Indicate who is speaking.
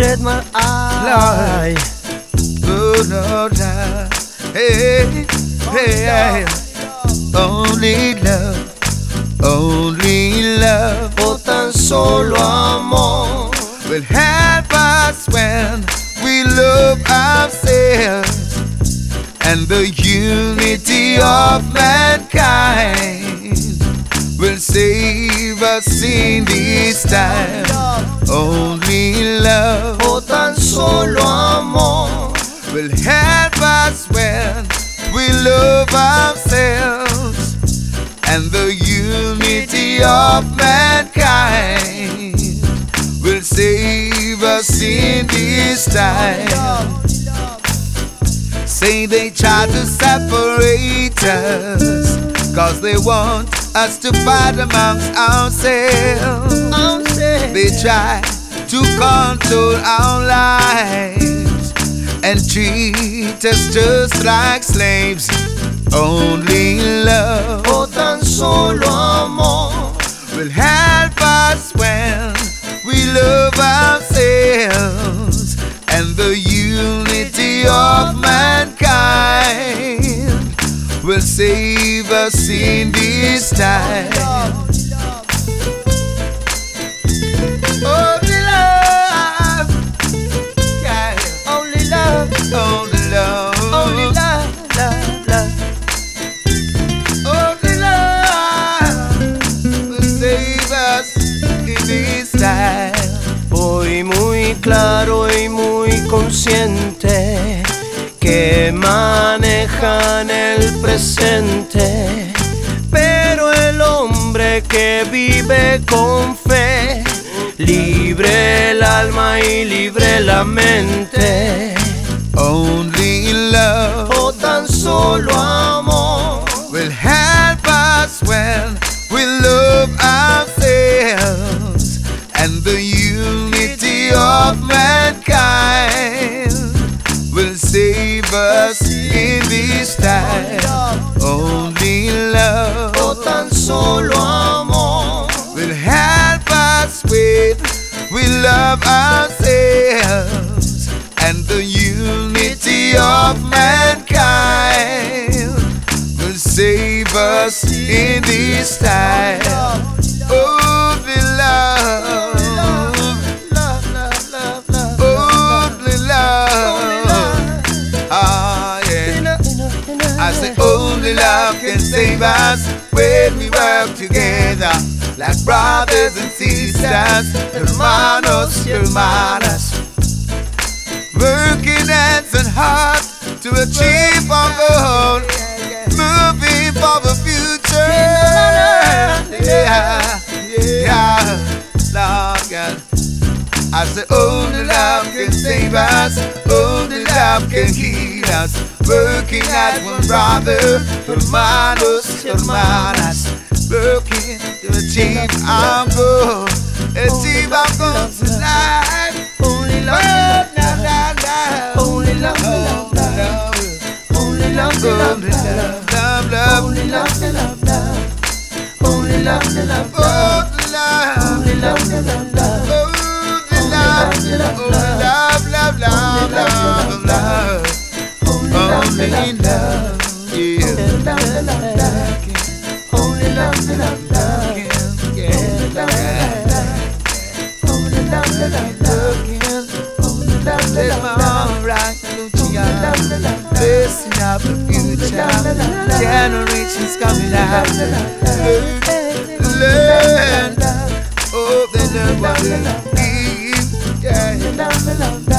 Speaker 1: blinded my eye.
Speaker 2: Oh, no, no. Hey, hey, only love, only love
Speaker 1: O tan solo amor.
Speaker 2: will help us when we love ourselves and the unity of mankind will save us in this time. Only love
Speaker 1: O tan solo amor.
Speaker 2: will help us when we love ourselves and the unity of mankind will save us in this time. Say they try to separate us cause they want us to fight amongst ourselves. They try to control our lives and treat us just like slaves. Only love
Speaker 1: O tan solo amor.
Speaker 2: will help us when we love ourselves and the unity of mankind will save us in this time.
Speaker 1: Claro y muy consciente que manejan el presente, pero el hombre que vive con fe, libre el alma y libre la mente,
Speaker 2: Only love
Speaker 1: o tan solo amor.
Speaker 2: Us in this time. Only love
Speaker 1: O tan solo amor.
Speaker 2: will help us with we love ourselves and the unity of mankind will save us in this time. Love can save us when we work together like brothers and sisters, hermanos, hermanas. Working hands and heart to achieve our goal, moving for the future. Yeah, yeah, Lord God. I say only love can save us, only love can heal us. Working as one brother, hermanos, hermanas. Working to achieve our goal, achieve our goals tonight.
Speaker 1: Only
Speaker 2: Oh,
Speaker 1: love,
Speaker 2: la, la, la.
Speaker 1: only love,
Speaker 2: Oh,
Speaker 1: love, love.
Speaker 2: love,
Speaker 1: Only love, love,
Speaker 2: only
Speaker 1: love,
Speaker 2: love, love, love.
Speaker 1: Only love, love, love. Only love, love,
Speaker 2: Oh,
Speaker 1: love.
Speaker 2: the love.
Speaker 1: Only love, love, love.
Speaker 2: Oh, the love. Oh, love, love, love, Let
Speaker 1: love,
Speaker 2: my
Speaker 1: love.
Speaker 2: Blessing of the future. Generations coming out. Learn. Oh, they learn need. Yeah.